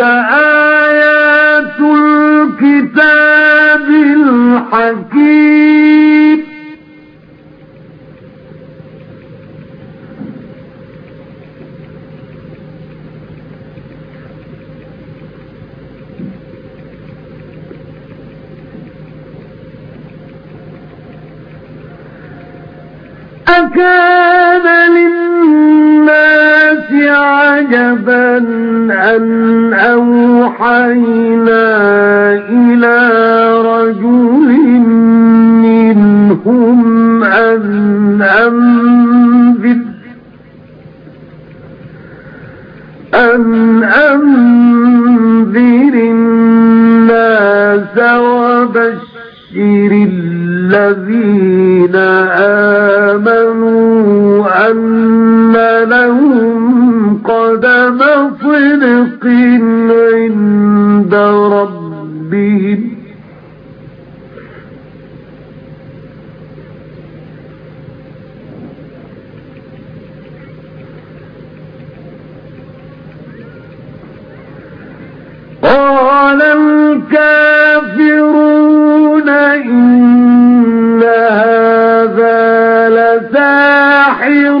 آيات الكتاب الحكيم. أكان للناس عجبا أن أوحينا إلى رجل منهم أن أنذر أن أنذر الناس وبشر الذين آمنوا. قدم صدق عند ربهم. قال الكافرون إن هذا لساحر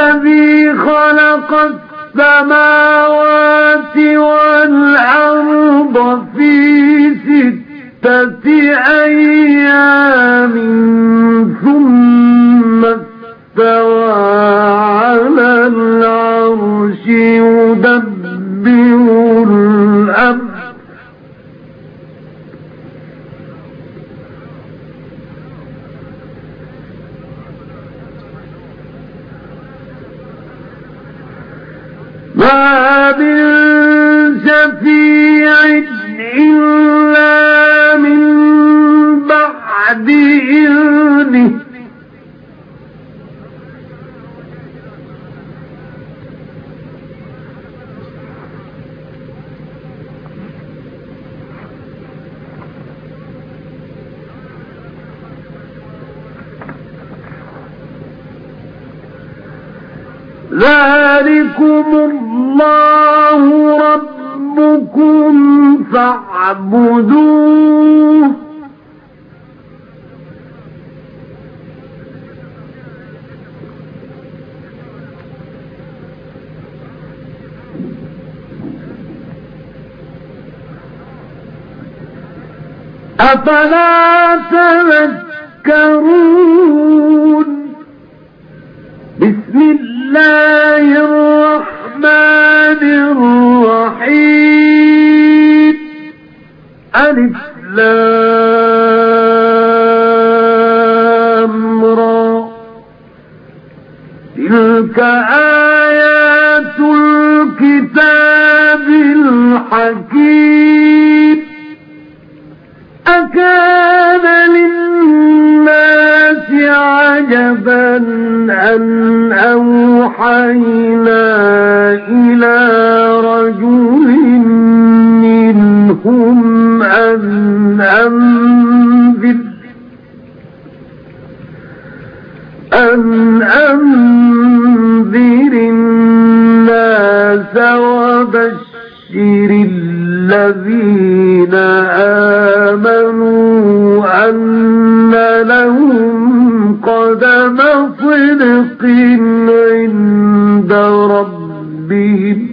الذي خلق السماوات والأرض في ستة أيام ثم استوى على العرش يدبر الأمر ما من شفيع إلا من بعد ذلكم الله ربكم فاعبدوه. أفلا تذكرون؟ بسم الله الرحمن الرحيم. ألف لامرا تلك آيات الكتاب الحكيم. أكان للناس عجبا أن أوحينا إلى رجل منهم أن أنذر أن أنذر الناس وبشر الذين آمنوا أن قدم صدق عند ربهم.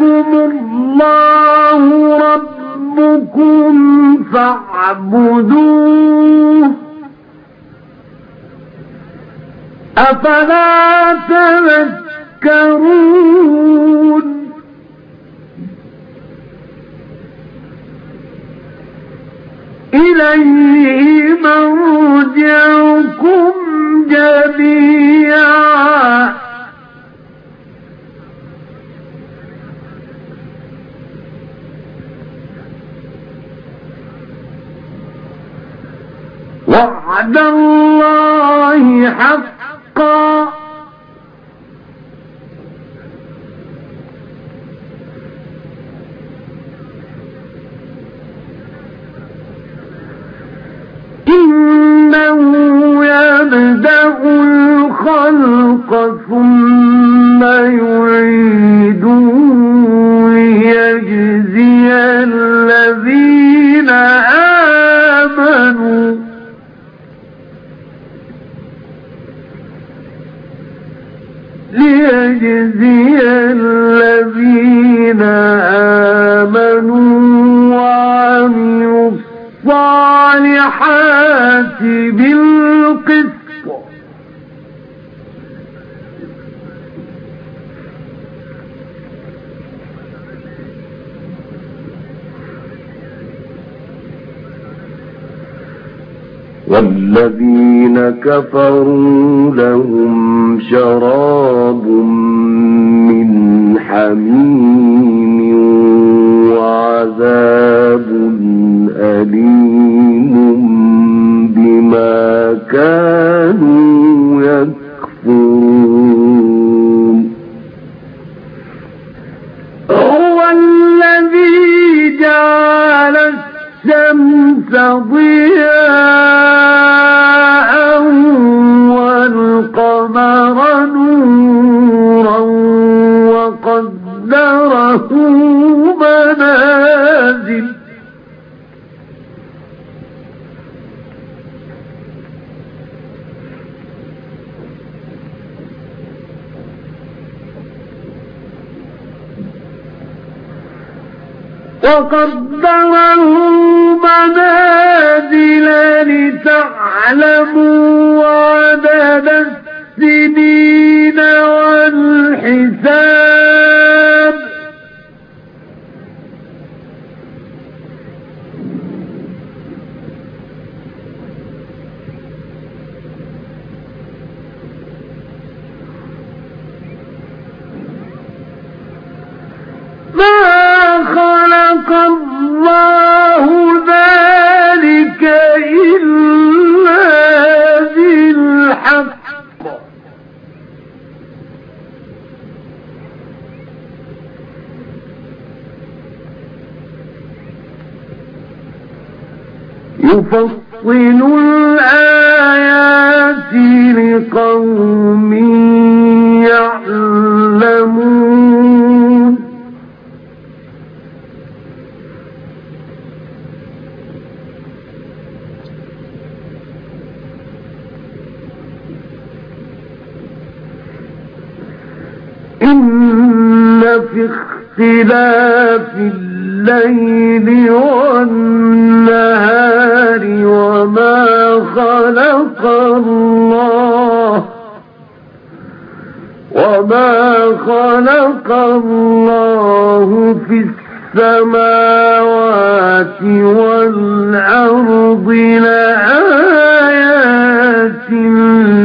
ذلكم الله ربكم فاعبدوه أفلا تذكرون الخلق ثم والذين كفروا لهم شراب من حميم وقدره منازل لتعلموا عدد السنين والحساب. يفصل الآيات لقوم يعلمون. إن في اختلاف الليل والنهار خلق الله وما خلق الله في السماوات والأرض لآيات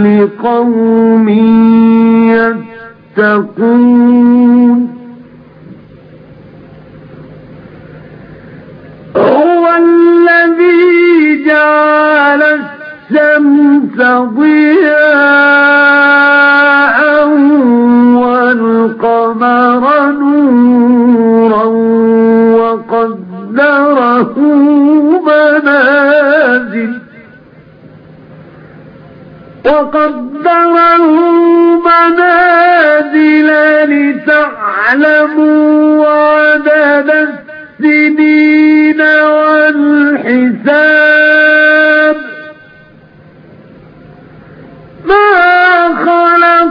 لقوم يتقون. ضياء والقمر نورا وقدره منازل وقدره منازل لتعلموا عدد السنين والحساب ما خلق الله ذلك إلا بالحق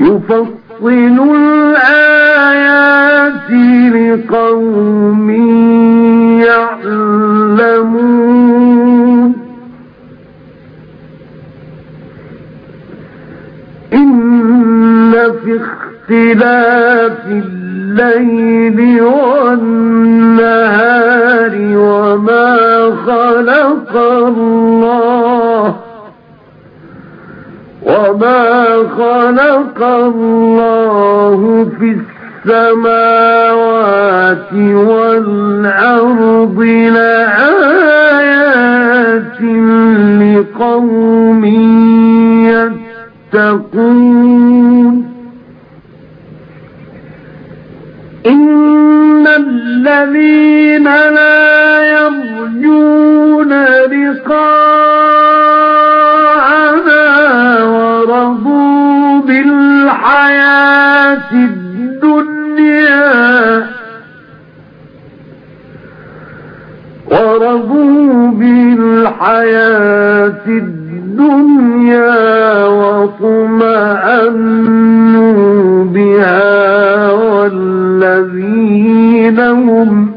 يفصل الآيات لقوم يعلمون. إن في اختلاف الليل والنهار وما خلق الله وما خلق الله في السماوات والأرض لآيات لقوم يتقون إن الذين لا يرجون لقاءنا ورضوا بالحياة الدنيا ورضوا بالحياة الدنيا واطمأنوا بها والذين هم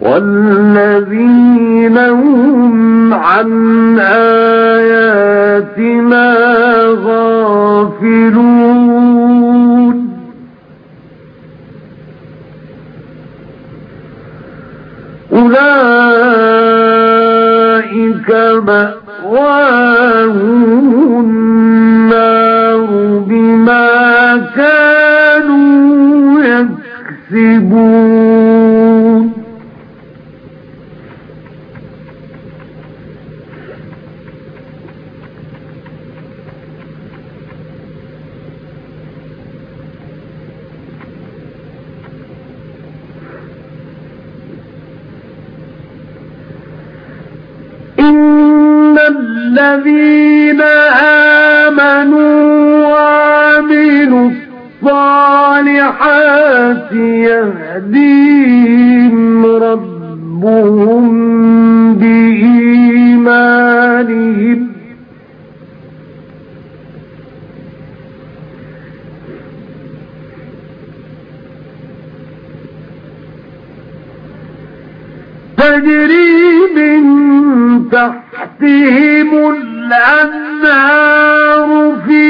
والذين هم عن آياتنا غافلون. أولئك مأواهم يهديهم ربهم بإيمانهم. تجري من تحتهم الأنهار في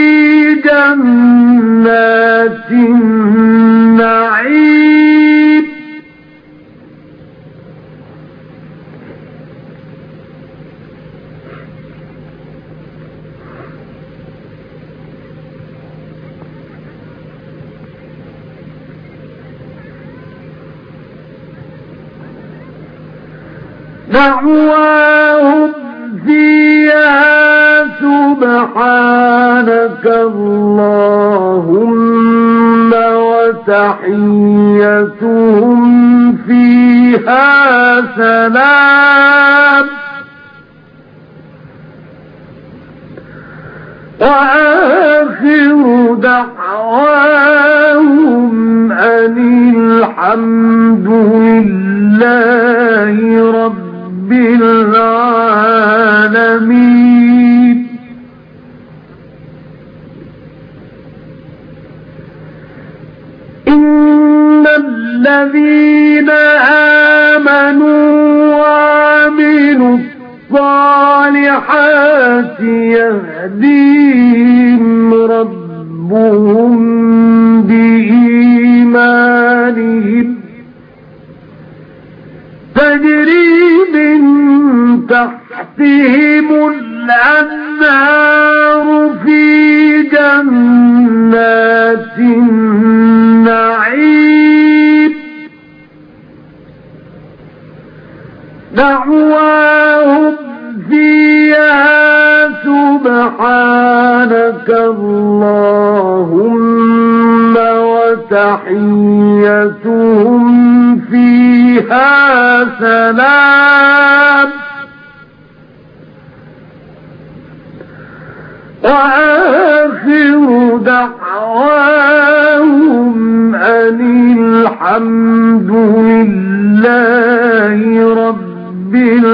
جنات النعيم. وآخر دعواهم أن الحمد لله رب العالمين. إن الذين يهديهم ربهم بإيمانهم. تجري من تحتهم الأنهار في جنات النعيم. دعواهم سبحانك اللهم وتحيتهم فيها سلام. وآخر دعواهم أن الحمد لله رب العالمين.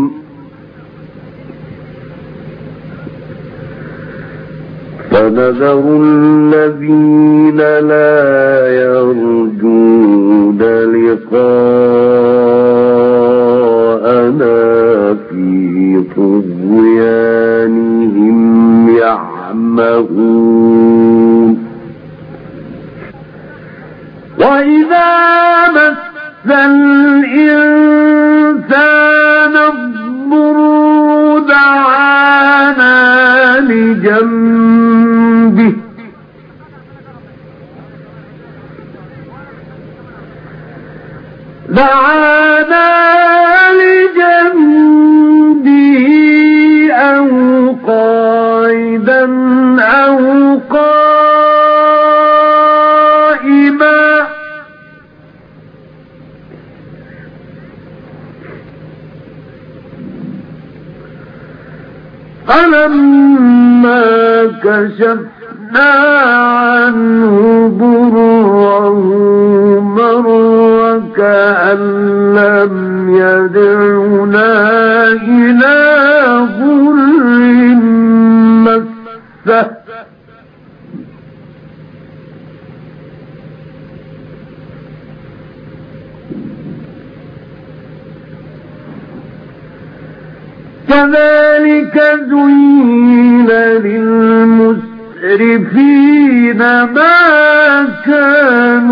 فنذر الذين لا يرجون لقاءنا في طغيانهم يعمهون وإذا مس الإنسان الضر دعانا لجنبه دعانا لجنبه أو قائدا أو قائما. فلما كشفنا لم يدعنا للمسرفين ما كانوا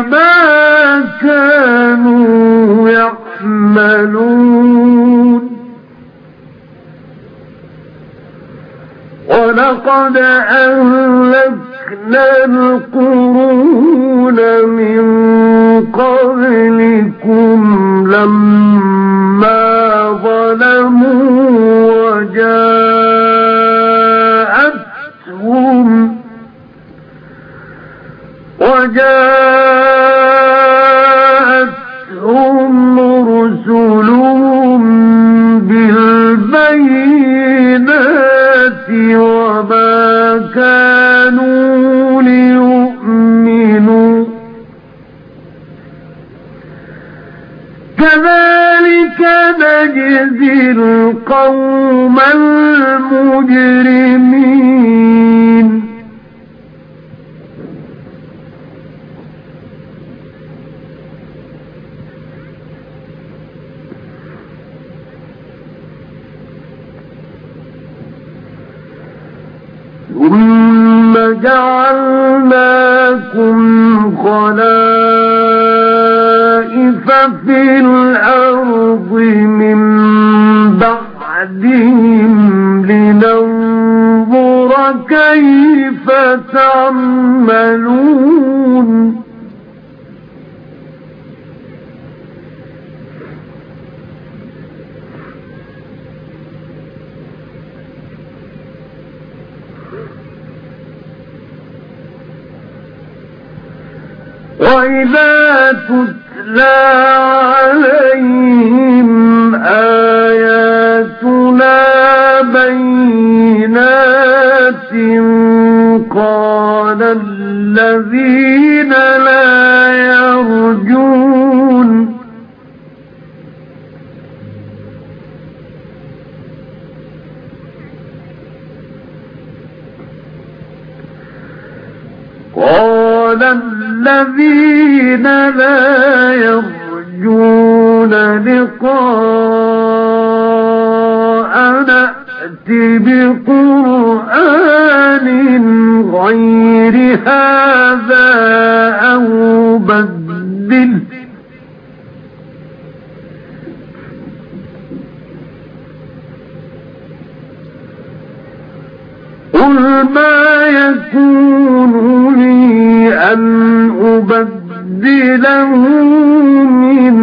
ما كانوا يعملون. ولقد أهلكنا القرون من قبلكم لما ظلموا وجاءوا جاءتهم وجاءتهم خلائف في الأرض من بعدهم وإذا تتلى عليهم آياتنا بينات قال الذين لا يرجون قال الذين لا يرجون لقاءنا ائت بقرآن غير هذا أو بدله قل ما يكون أن أبدله من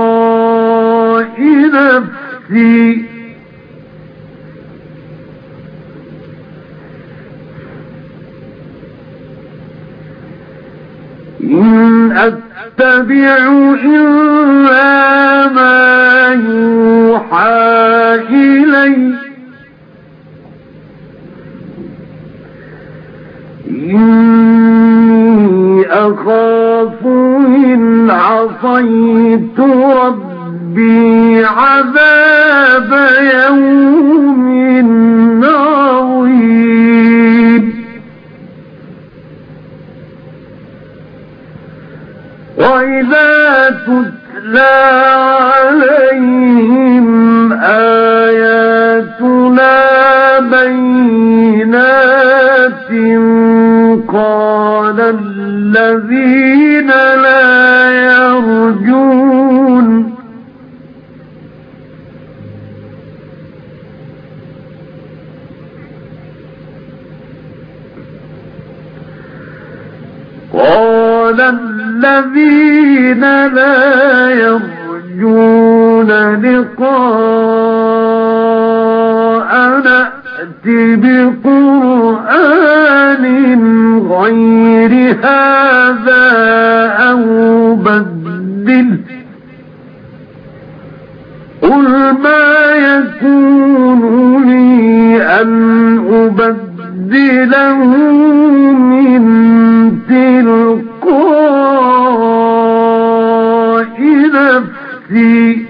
تلقاء نفسي إن أتبع إلا ما يوحى إلي عصيت ربي عذاب يوم عظيم وإذا تتلى عليهم آياتنا بينات قال الذين لا يرجون. قال الذين لا يرجون لقاءنا ائت بقرآن غير هذا أو منه قل ما يكون لي أن أبدله من تلقاء نفسي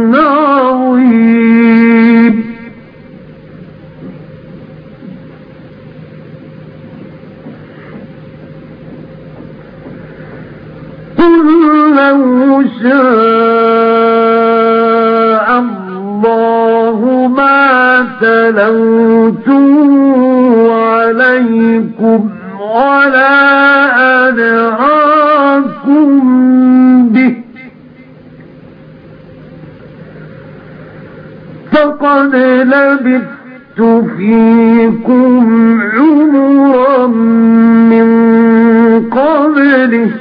شاء الله ما تلوت عليكم ولا أدراكم به. فقد لبثت فيكم عمرا من قبله.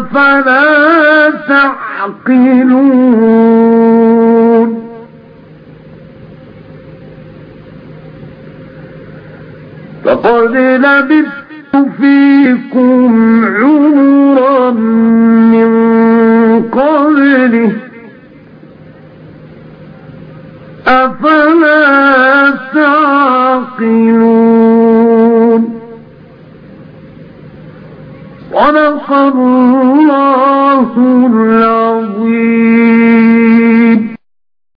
أفلا تعقلون. فقد لبثت فيكم عمرا من قبله. أفلا تعقلون؟ صدق الله العظيم.